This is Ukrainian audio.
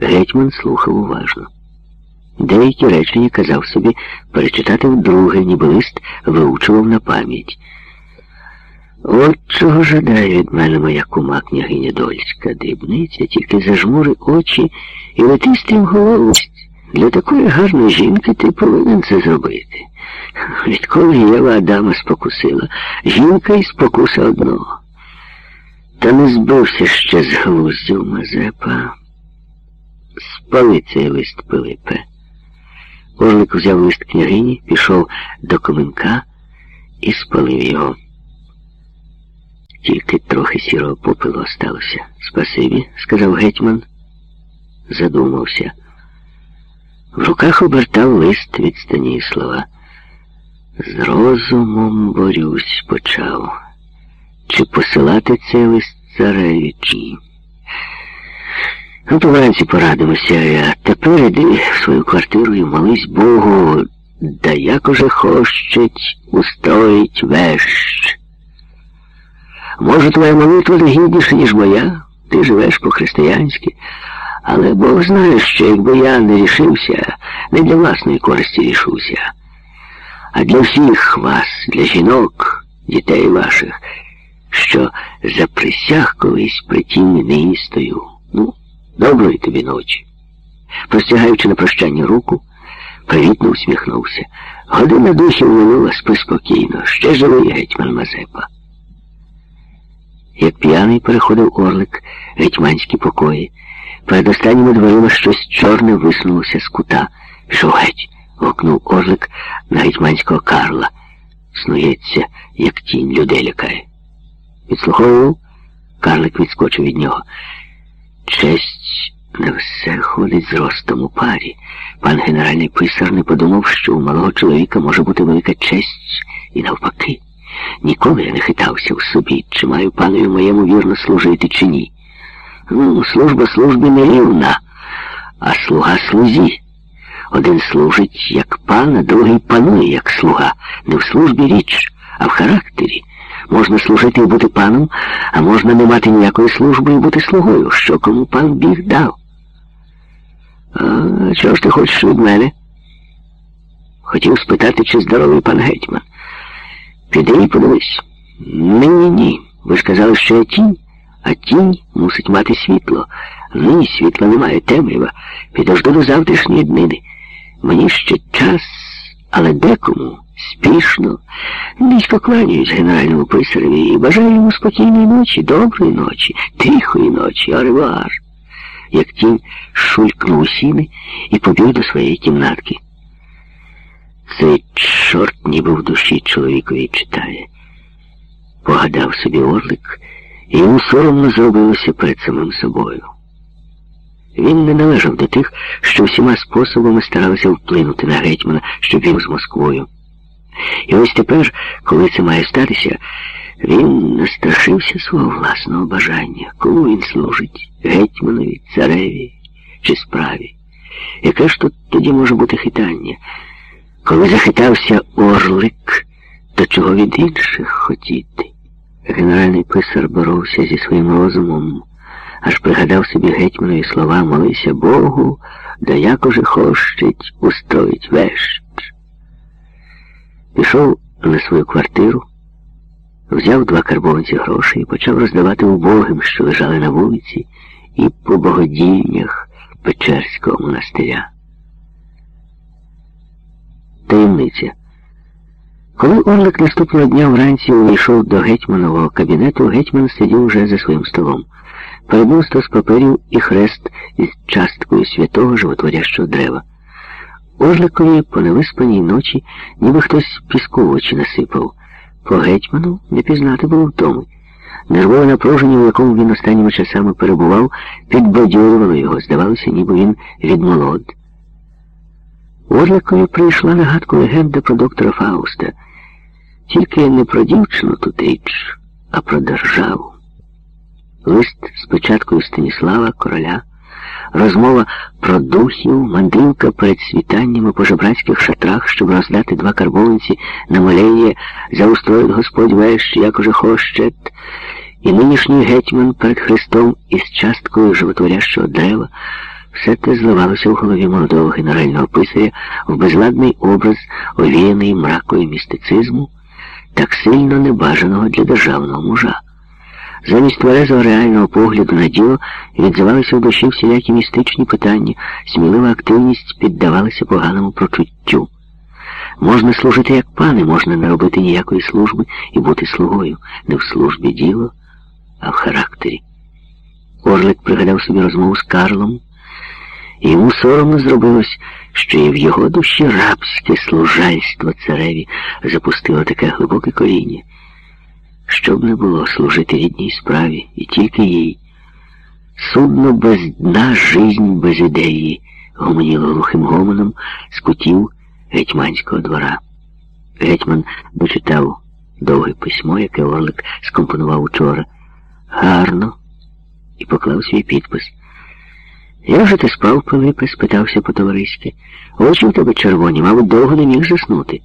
Гетьман слухав уважно. Деякі речення казав собі перечитати вдруге, ніби лист виучував на пам'ять. От чого жадає від мене моя кума княгиня Дольська, дрібниця, тільки зажмури очі і лети стрім голову. Для такої гарної жінки ти повинен це зробити. Відколи Єва Адама спокусила, жінка і спокуса одного. Та не збився ще з глуздів Мазепа. Спали цей лист Пилипе. Орлик взяв лист княгині, пішов до Коменка і спалив його. Тільки трохи сірого попелу осталося. Спасибі, сказав гетьман. Задумався. В руках обертав лист від Станіслава. З розумом борюсь почав. Чи посилати цей лист цареві, то вранці порадимося, а тепер іди в свою квартиру і молись Богу, да як уже хочуть устроїть вещ. Може, твоя молитва не ніж моя, ти живеш по-християнськи, але Бог знає, що якби я не рішився, не для власної користі рішуся, а для всіх вас, для жінок, дітей ваших, що за присяг колись при тіні неістою. Ну, доброї тобі ночі. Простягаючи на прощання руку, привітно усміхнувся. Година духів минула спи спокійно, ще живий гетьман Мазепа. Як п'яний переходив орлик гетьманські покої. Перед останніми дверима щось чорне висунулося з кута. Пішов гукнув орлик на гетьманського Карла. Снується, як тінь людей лякає. Підслуховував, карлик відскочив від нього. Честь не все ходить з ростом у парі. Пан генеральний писар не подумав, що у малого чоловіка може бути велика честь і навпаки. Ніколи я не хитався в собі, чи маю панові моєму вірно служити, чи ні. Ну, служба службі не рівна, а слуга слузі. Один служить як пан, а другий панує як слуга. Не в службі річ, а в характері. Можна служити і бути паном, а можна не мати ніякої служби і бути слугою, що кому пан біг дав. А чого ж ти хочеш від мене? Хотів спитати, чи здоровий пан гетьман. Піди і подивись. Нині ні. Ви ж казали, що я тінь, а тінь мусить мати світло. Нині світла немає, темрява. Підожду до завтрашньої днини. Мені ще час, але декому спішно. Низько кланяюсь генеральному писареві і бажаю йому спокійної ночі, доброї ночі, тихої ночі, аревуар. Як тінь шулькнув у сіни і побіг до своєї кімнатки. Цей чорт ніби в душі чоловікові читає. Погадав собі орлик, і йому соромно зробилося перед самим собою. Він не належав до тих, що всіма способами старалися вплинути на гетьмана, щоб він з Москвою. І ось тепер, коли це має статися, він настрашився свого власного бажання, кому він служить гетьманові, цареві чи справі. Яке ж тут тоді може бути хитання? Коли захитався орлик, то чого від інших хотіти? Генеральний писар боровся зі своїм розумом, аж пригадав собі гетьманові слова молися Богу, да як уже хощить, устроїть вещ. Пішов на свою квартиру, взяв два карбованці грошей і почав роздавати убогим, що лежали на вулиці, і по богодівнях Печерського монастиря. Таємниця. Коли Орлик наступного дня вранці увійшов до гетьманового кабінету, гетьман сидів уже за своїм столом. Перед ним стос паперів і хрест із часткою святого животворящого дерева. Орликові по невиспаній ночі ніби хтось піску в очі насипав. По гетьману не пізнати було втоми. Нервове напруження, в якому він останніми часами перебував, підбадьорювало його. Здавалося, ніби він відмолод. Орликові прийшла нагадку легенда про доктора Фауста. Тільки не про дівчину тут річ, а про державу. Лист з печаткою Станіслава, короля, розмова про духів, мандрівка перед світаннями по жебрацьких шатрах, щоб роздати два карбованці на молеє, заустроїть Господь вещ, як уже хощет, і нинішній гетьман перед Христом із часткою животворящого дерева, Все те зливалося в голові молодого генерального писаря в безладний образ, овіяний мракою містицизму, так сильно небажаного для державного мужа. Замість тверезого реального погляду на діло відзивалися в душі всілякі містичні питання, смілива активність піддавалася поганому прочуттю. Можна служити як пани, можна не робити ніякої служби і бути слугою, не в службі діло, а в характері. Орлик пригадав собі розмову з Карлом, і йому соромно зробилось, що і в його душі рабське служальство цареві запустило таке глибоке коріння. Щоб не було служити рідній справі, і тільки їй. Судно без дна, жизнь без ідеї, гомоніло глухим гомоном з кутів гетьманського двора. Гетьман дочитав довге письмо, яке Орлик скомпонував учора. Гарно. І поклав свій підпис. Я вже ти спав, Пилипе? спитався по-товариськи. Очі в тебе червоні, мабуть, довго не міг заснути.